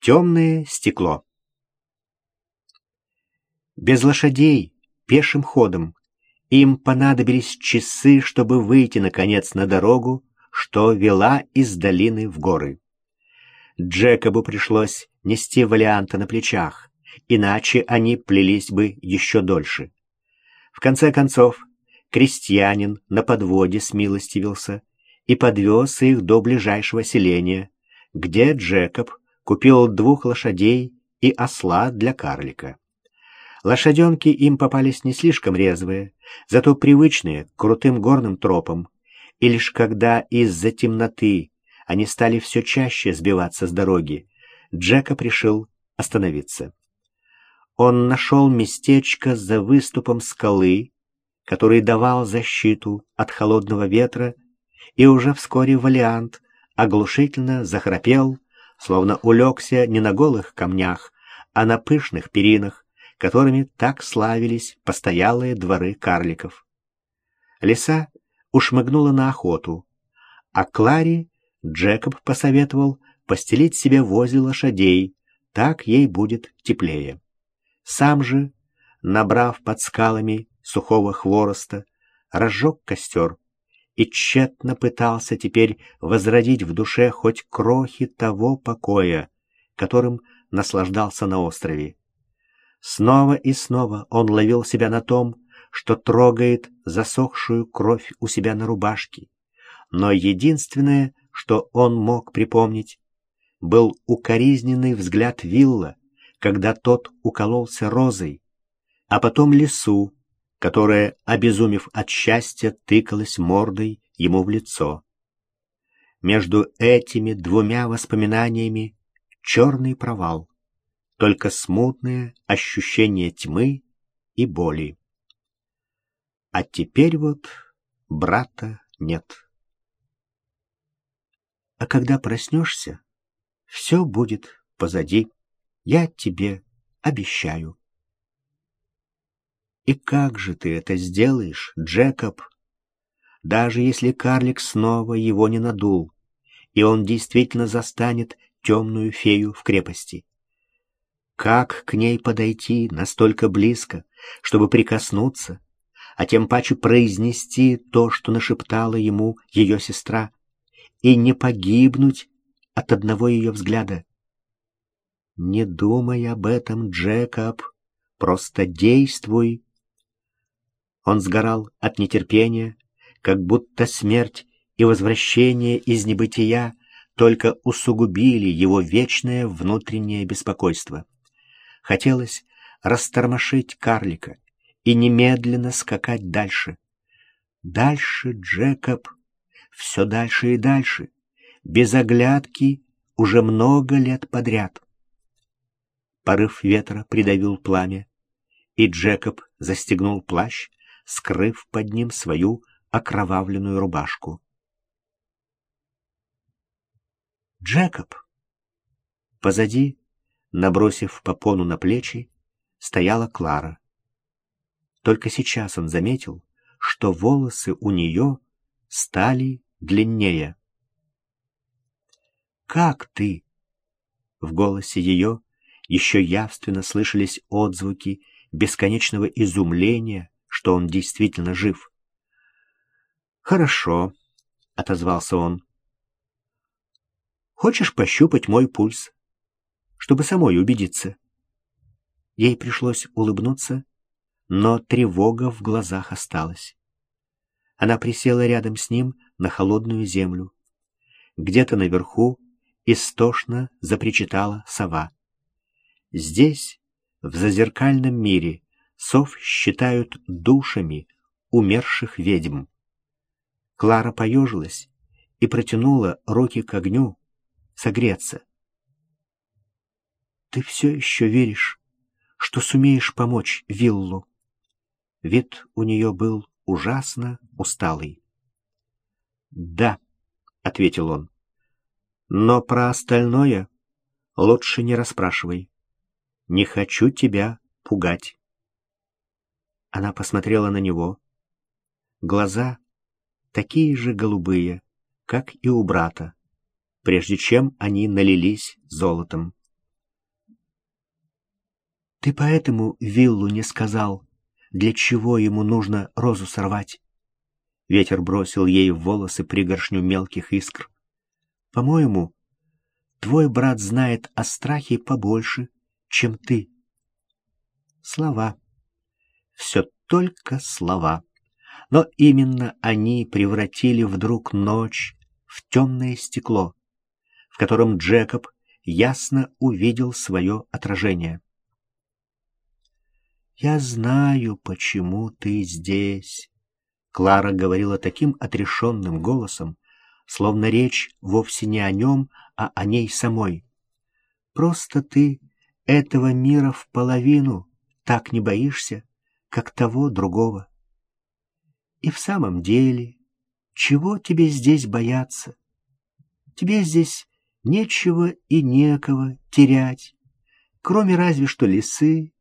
Темное стекло. Без лошадей, пешим ходом, им понадобились часы, чтобы выйти, наконец, на дорогу, что вела из долины в горы. Джекобу пришлось нести валианта на плечах, иначе они плелись бы еще дольше. В конце концов, крестьянин на подводе смилостивился и подвез их до ближайшего селения, где Джекоб купил двух лошадей и осла для карлика. Лошаденки им попались не слишком резвые, зато привычные к крутым горным тропам, и лишь когда из-за темноты они стали все чаще сбиваться с дороги, Джека решил остановиться. Он нашел местечко за выступом скалы, который давал защиту от холодного ветра, и уже вскоре Валиант оглушительно захрапел, словно улегся не на голых камнях, а на пышных перинах, которыми так славились постоялые дворы карликов. Лиса ушмыгнула на охоту, а Кларе Джекоб посоветовал постелить себе возле лошадей, так ей будет теплее. Сам же, набрав под скалами сухого хвороста, разжег костер и тщетно пытался теперь возродить в душе хоть крохи того покоя, которым наслаждался на острове. Снова и снова он ловил себя на том, что трогает засохшую кровь у себя на рубашке. Но единственное, что он мог припомнить, был укоризненный взгляд Вилла, когда тот укололся розой, а потом лису, которая, обезумев от счастья, тыкалась мордой ему в лицо. Между этими двумя воспоминаниями черный провал, только смутное ощущение тьмы и боли. А теперь вот брата нет. А когда проснешься, все будет позади, я тебе обещаю. И как же ты это сделаешь, Джекоб? Даже если карлик снова его не надул, и он действительно застанет темную фею в крепости. Как к ней подойти настолько близко, чтобы прикоснуться, а тем паче произнести то, что нашептала ему ее сестра, и не погибнуть от одного ее взгляда? Не думай об этом, Джекоб, просто действуй он сгорал от нетерпения, как будто смерть и возвращение из небытия только усугубили его вечное внутреннее беспокойство. Хотелось растормошить карлика и немедленно скакать дальше. Дальше, Джекоб, все дальше и дальше, без оглядки уже много лет подряд. Порыв ветра придавил пламя, и Джекоб застегнул плащ, скрыв под ним свою окровавленную рубашку. «Джекоб!» Позади, набросив попону на плечи, стояла Клара. Только сейчас он заметил, что волосы у нее стали длиннее. «Как ты?» В голосе ее еще явственно слышались отзвуки бесконечного изумления, что он действительно жив. «Хорошо», — отозвался он. «Хочешь пощупать мой пульс, чтобы самой убедиться?» Ей пришлось улыбнуться, но тревога в глазах осталась. Она присела рядом с ним на холодную землю. Где-то наверху истошно запричитала сова. Здесь, в зазеркальном мире, сов считают душами умерших ведьм. Клара поежилась и протянула руки к огню согреться. «Ты все еще веришь, что сумеешь помочь Виллу?» Вид у нее был ужасно усталый. «Да», — ответил он, — «но про остальное лучше не расспрашивай. Не хочу тебя пугать». Она посмотрела на него. Глаза такие же голубые, как и у брата, прежде чем они налились золотом. Ты поэтому Виллу не сказал, для чего ему нужно розу сорвать. Ветер бросил ей в волосы пригоршню мелких искр. По-моему, твой брат знает о страхе побольше, чем ты. Слова. Все только слова. Но именно они превратили вдруг ночь в темное стекло, в котором Джекоб ясно увидел свое отражение. «Я знаю, почему ты здесь», — Клара говорила таким отрешенным голосом, словно речь вовсе не о нем, а о ней самой. «Просто ты этого мира в половину так не боишься, как того другого. И в самом деле, чего тебе здесь бояться? Тебе здесь нечего и некого терять, кроме разве что лисы,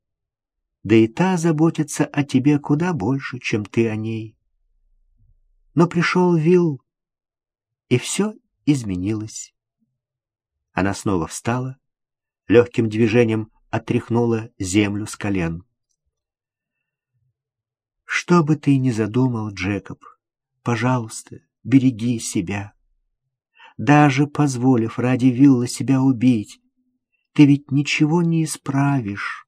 да и та заботится о тебе куда больше, чем ты о ней. Но пришел Вил, и все изменилось. Она снова встала, легким движением отряхнула землю с колен. Что бы ты ни задумал, Джекоб, пожалуйста, береги себя. Даже позволив ради Вилла себя убить, ты ведь ничего не исправишь.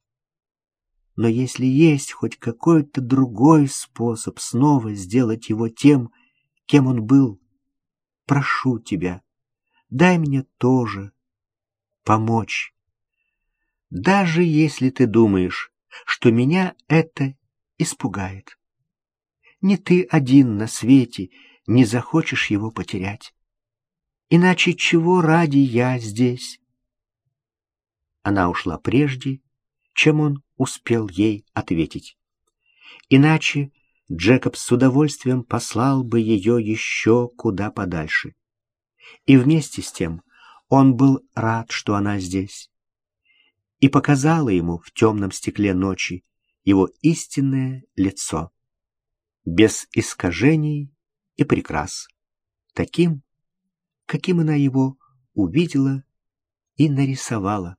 Но если есть хоть какой-то другой способ снова сделать его тем, кем он был, прошу тебя, дай мне тоже помочь. Даже если ты думаешь, что меня это испугает. Не ты один на свете не захочешь его потерять. Иначе чего ради я здесь? Она ушла прежде, чем он успел ей ответить. Иначе Джекоб с удовольствием послал бы ее еще куда подальше. И вместе с тем он был рад, что она здесь, и показала ему в темном стекле ночи его истинное лицо, без искажений и прикрас, таким, каким она его увидела и нарисовала.